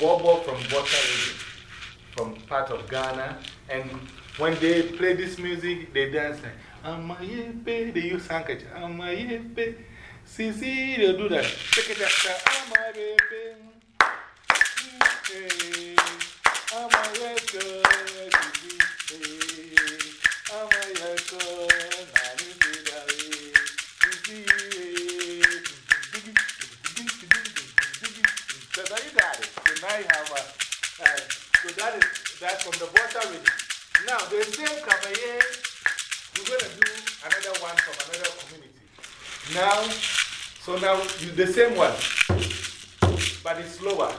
Bobo from region, from part of Ghana. And when they play this music, they dance like, Amayepe, they use handkerchief, Amayepe. See, they do that. Take it after, Now, so now you the same one, but it's slower.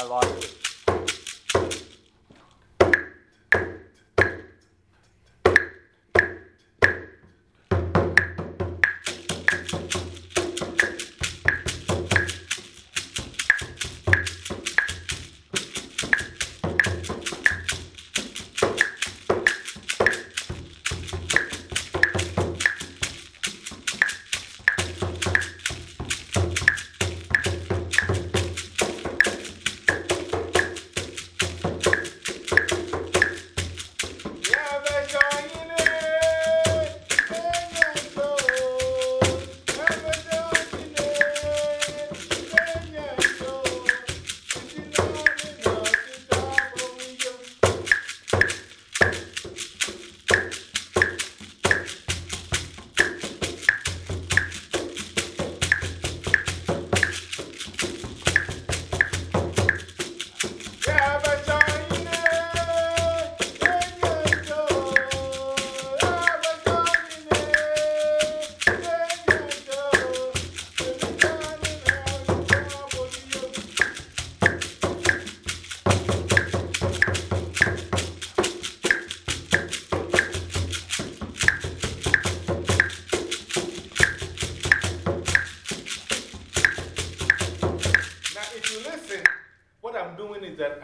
I lost it.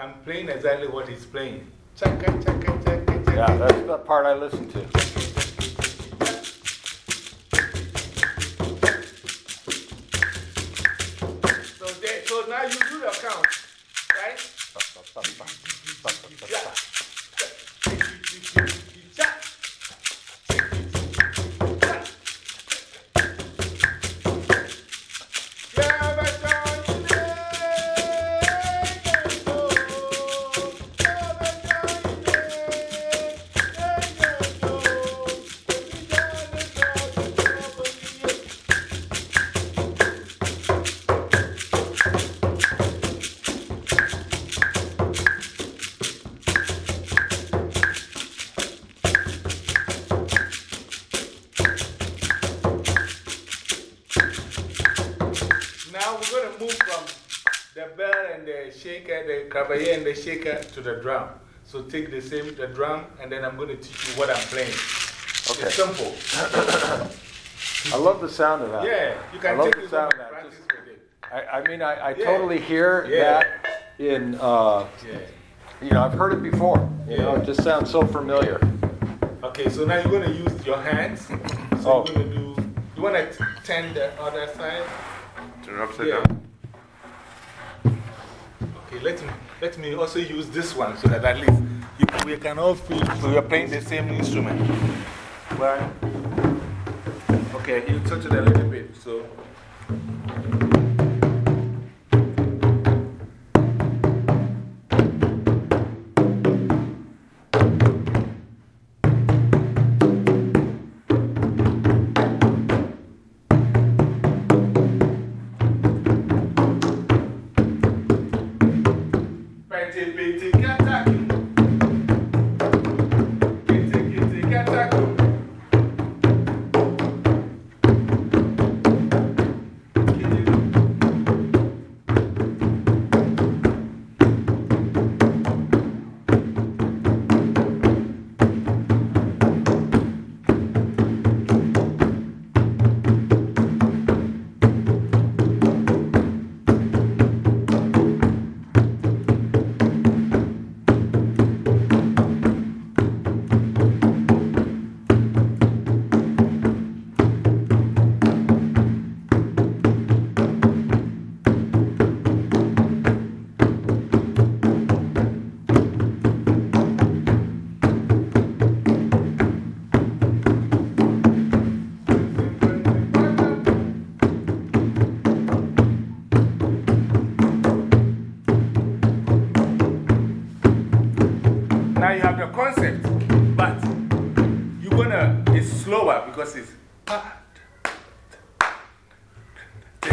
I'm playing exactly what he's playing. Chaka, chaka, chaka, chaka. Yeah, that's the part I listen to. So, they, so now you do the count, right? Yeah. Now we're going to move from the bell and the shaker, the cavalier and the shaker to the drum. So take the same, the drum, and then I'm going to teach you what I'm playing. Okay. It's simple. I love the sound of that. Yeah, you can I love take the sound of that. practice Just- with it. I, I mean, I, I Yeah. totally hear Yeah. that in, uh, Yeah. you know, I've heard it before. You know, Yeah. it just sounds so familiar. Okay, so now you're going to use your hands. So Oh. you're going to do, you want to turn the other side? Turn upside Yeah. down. Okay, let me, let me also use this one so that at least you, we can all feel so you're playing the same instrument. Right? Okay, you touch it a little bit. So.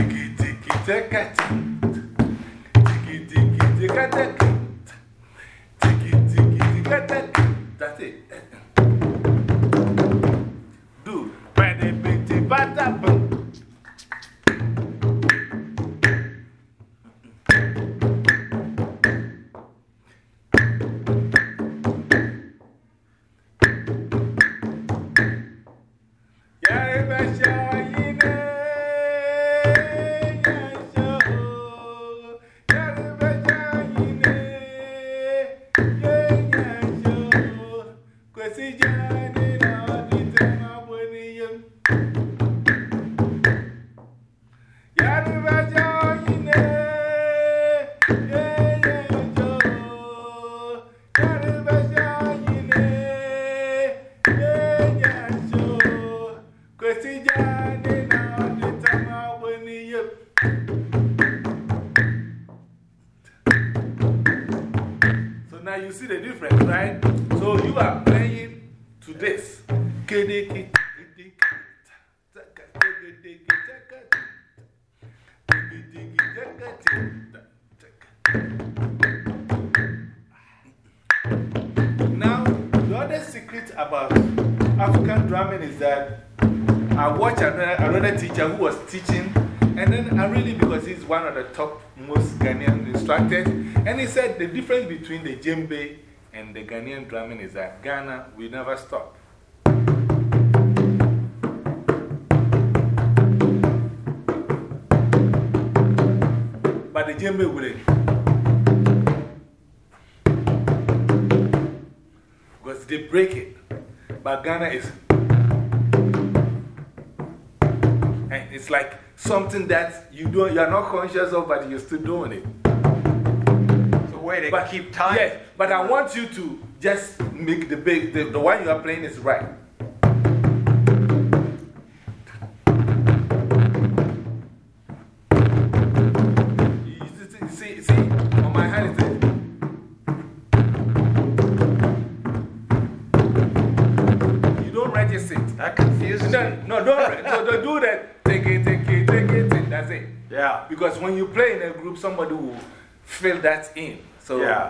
Tiki tiki taka Tiki tiki taka Tiki tiki taka That's it. Do. Bada bitty bada Now, the other secret about African drumming is that I watched another, another teacher who was teaching, and then I really, because he's one of the top most Ghanaian instructors, and he said the difference between the djembe and the Ghanaian drumming is that Ghana, we never stop. Djembe wouldn't. Because they break it. But Ghana is. And it's like something that you don't, you're not conscious of, but you're still doing it. A But, keep time. Yes, but I want you to just make the big, the, the one you are playing is right. Somebody will fill that in. So, Yeah.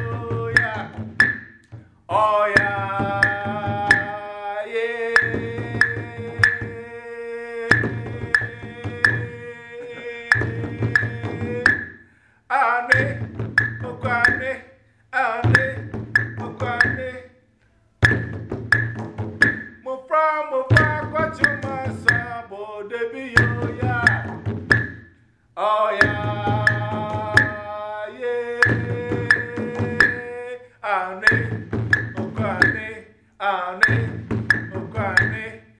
Oh yeah.